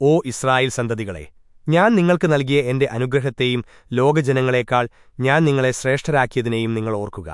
ഓ Israel സന്തതികളെ ഞാൻ നിങ്ങൾക്ക് നൽകിയ എന്റെ അനുഗ്രഹത്തെയും ലോകജനങ്ങളെക്കാൾ ഞാൻ നിങ്ങളെ ശ്രേഷ്ഠരാക്കിയതിനെയും നിങ്ങൾ ഓർക്കുക.